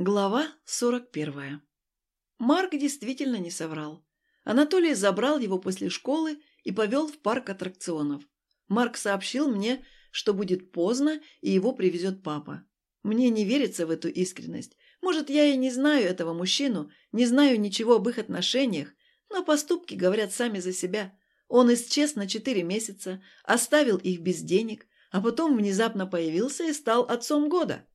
Глава 41. Марк действительно не соврал. Анатолий забрал его после школы и повел в парк аттракционов. Марк сообщил мне, что будет поздно и его привезет папа. Мне не верится в эту искренность. Может, я и не знаю этого мужчину, не знаю ничего об их отношениях, но поступки говорят сами за себя. Он исчез на четыре месяца, оставил их без денег, а потом внезапно появился и стал отцом года.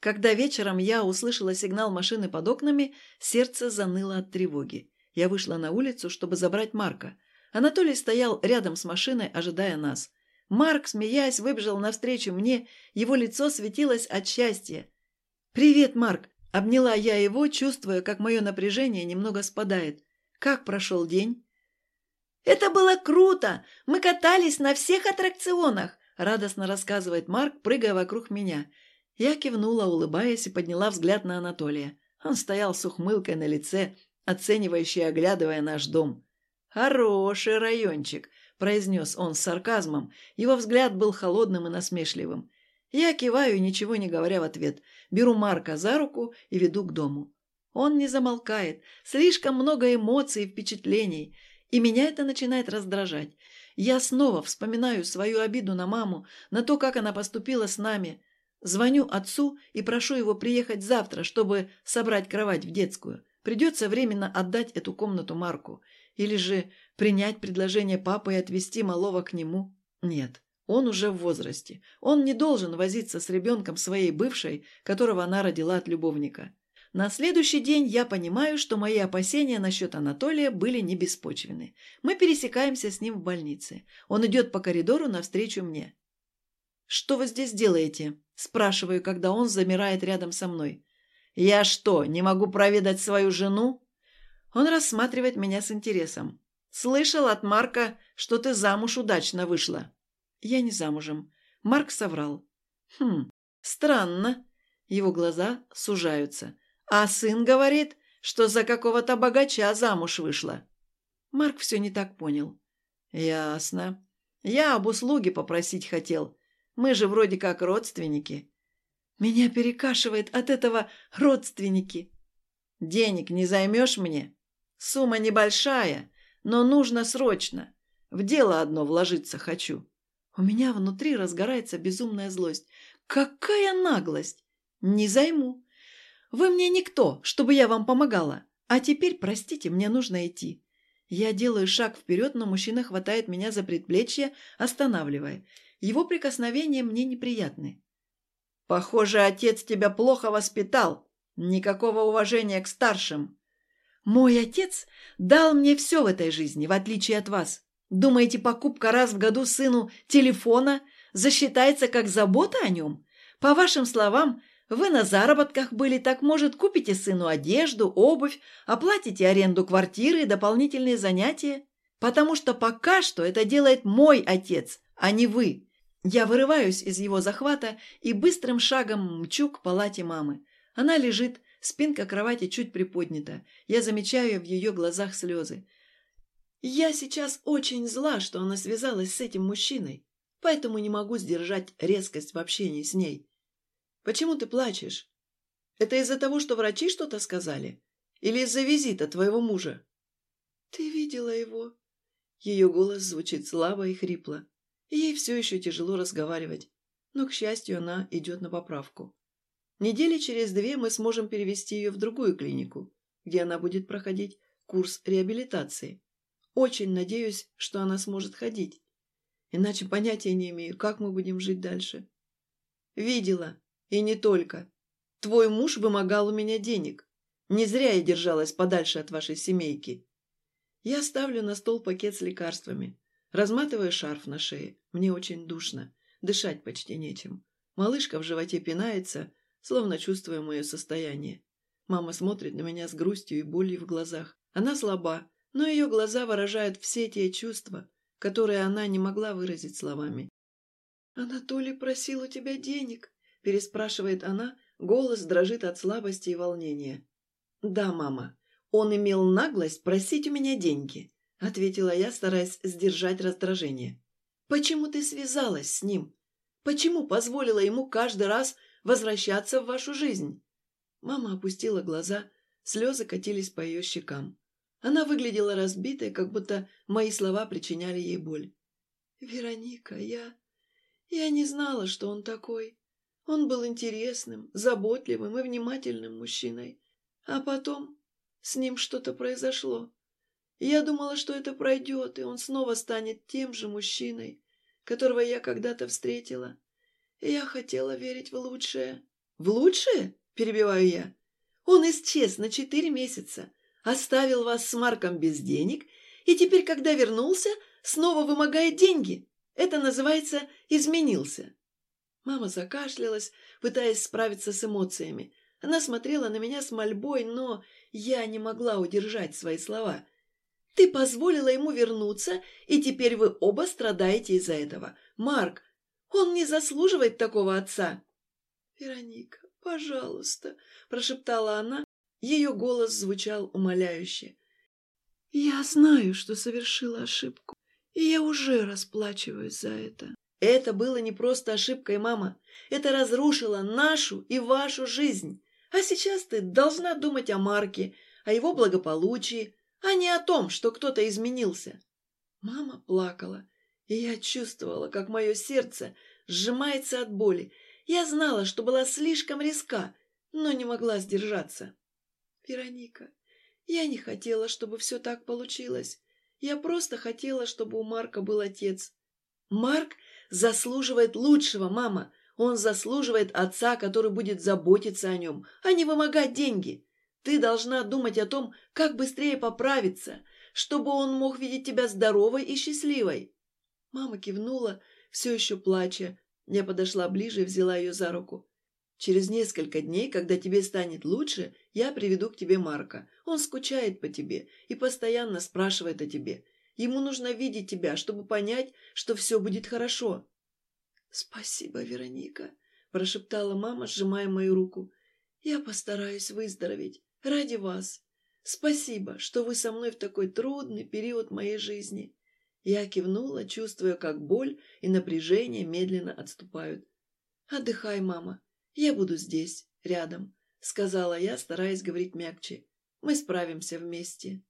Когда вечером я услышала сигнал машины под окнами, сердце заныло от тревоги. Я вышла на улицу, чтобы забрать Марка. Анатолий стоял рядом с машиной, ожидая нас. Марк, смеясь, выбежал навстречу мне, его лицо светилось от счастья. «Привет, Марк!» – обняла я его, чувствуя, как мое напряжение немного спадает. «Как прошел день?» «Это было круто! Мы катались на всех аттракционах!» – радостно рассказывает Марк, прыгая вокруг меня – я кивнула, улыбаясь, и подняла взгляд на Анатолия. Он стоял с ухмылкой на лице, оценивающий, оглядывая наш дом. «Хороший райончик», – произнес он с сарказмом. Его взгляд был холодным и насмешливым. Я киваю, ничего не говоря в ответ. Беру Марка за руку и веду к дому. Он не замолкает. Слишком много эмоций и впечатлений. И меня это начинает раздражать. Я снова вспоминаю свою обиду на маму, на то, как она поступила с нами. Звоню отцу и прошу его приехать завтра, чтобы собрать кровать в детскую. Придется временно отдать эту комнату Марку. Или же принять предложение папы и отвезти малого к нему. Нет, он уже в возрасте. Он не должен возиться с ребенком своей бывшей, которого она родила от любовника. На следующий день я понимаю, что мои опасения насчет Анатолия были не беспочвены. Мы пересекаемся с ним в больнице. Он идет по коридору навстречу мне. «Что вы здесь делаете?» – спрашиваю, когда он замирает рядом со мной. «Я что, не могу проведать свою жену?» Он рассматривает меня с интересом. «Слышал от Марка, что ты замуж удачно вышла». «Я не замужем». Марк соврал. «Хм, странно». Его глаза сужаются. «А сын говорит, что за какого-то богача замуж вышла». Марк все не так понял. «Ясно. Я об услуге попросить хотел. Мы же вроде как родственники. Меня перекашивает от этого родственники. Денег не займешь мне? Сумма небольшая, но нужно срочно. В дело одно вложиться хочу. У меня внутри разгорается безумная злость. Какая наглость! Не займу. Вы мне никто, чтобы я вам помогала. А теперь, простите, мне нужно идти. Я делаю шаг вперед, но мужчина хватает меня за предплечье, останавливая. Его прикосновения мне неприятны. «Похоже, отец тебя плохо воспитал. Никакого уважения к старшим». «Мой отец дал мне все в этой жизни, в отличие от вас. Думаете, покупка раз в году сыну телефона засчитается как забота о нем? По вашим словам, вы на заработках были, так, может, купите сыну одежду, обувь, оплатите аренду квартиры и дополнительные занятия? Потому что пока что это делает мой отец, а не вы. Я вырываюсь из его захвата и быстрым шагом мчу к палате мамы. Она лежит, спинка кровати чуть приподнята. Я замечаю в ее глазах слезы. Я сейчас очень зла, что она связалась с этим мужчиной, поэтому не могу сдержать резкость в общении с ней. Почему ты плачешь? Это из-за того, что врачи что-то сказали? Или из-за визита твоего мужа? Ты видела его? Ее голос звучит слабо и хрипло. Ей все еще тяжело разговаривать, но, к счастью, она идет на поправку. Недели через две мы сможем перевести ее в другую клинику, где она будет проходить курс реабилитации. Очень надеюсь, что она сможет ходить. Иначе понятия не имею, как мы будем жить дальше. Видела. И не только. Твой муж вымогал у меня денег. Не зря я держалась подальше от вашей семейки. Я ставлю на стол пакет с лекарствами. Разматываю шарф на шее. Мне очень душно. Дышать почти нечем. Малышка в животе пинается, словно чувствуя мое состояние. Мама смотрит на меня с грустью и болью в глазах. Она слаба, но ее глаза выражают все те чувства, которые она не могла выразить словами. «Анатолий просил у тебя денег», – переспрашивает она, голос дрожит от слабости и волнения. «Да, мама, он имел наглость просить у меня деньги. — ответила я, стараясь сдержать раздражение. «Почему ты связалась с ним? Почему позволила ему каждый раз возвращаться в вашу жизнь?» Мама опустила глаза, слезы катились по ее щекам. Она выглядела разбитой, как будто мои слова причиняли ей боль. «Вероника, я... я не знала, что он такой. Он был интересным, заботливым и внимательным мужчиной. А потом с ним что-то произошло. Я думала, что это пройдет, и он снова станет тем же мужчиной, которого я когда-то встретила. Я хотела верить в лучшее. «В лучшее?» – перебиваю я. «Он исчез на четыре месяца, оставил вас с Марком без денег, и теперь, когда вернулся, снова вымогает деньги. Это называется «изменился». Мама закашлялась, пытаясь справиться с эмоциями. Она смотрела на меня с мольбой, но я не могла удержать свои слова. «Ты позволила ему вернуться, и теперь вы оба страдаете из-за этого. Марк, он не заслуживает такого отца!» «Вероника, пожалуйста!» – прошептала она. Ее голос звучал умоляюще. «Я знаю, что совершила ошибку, и я уже расплачиваюсь за это». Это было не просто ошибкой, мама. Это разрушило нашу и вашу жизнь. А сейчас ты должна думать о Марке, о его благополучии, а не о том, что кто-то изменился. Мама плакала, и я чувствовала, как мое сердце сжимается от боли. Я знала, что была слишком резка, но не могла сдержаться. Вероника, я не хотела, чтобы все так получилось. Я просто хотела, чтобы у Марка был отец. Марк заслуживает лучшего, мама. Он заслуживает отца, который будет заботиться о нем, а не вымогать деньги. Ты должна думать о том, как быстрее поправиться, чтобы он мог видеть тебя здоровой и счастливой. Мама кивнула, все еще плача. Я подошла ближе и взяла ее за руку. Через несколько дней, когда тебе станет лучше, я приведу к тебе Марка. Он скучает по тебе и постоянно спрашивает о тебе. Ему нужно видеть тебя, чтобы понять, что все будет хорошо». «Спасибо, Вероника», – прошептала мама, сжимая мою руку. «Я постараюсь выздороветь. Ради вас. Спасибо, что вы со мной в такой трудный период моей жизни». Я кивнула, чувствуя, как боль и напряжение медленно отступают. «Отдыхай, мама. Я буду здесь, рядом», — сказала я, стараясь говорить мягче. «Мы справимся вместе».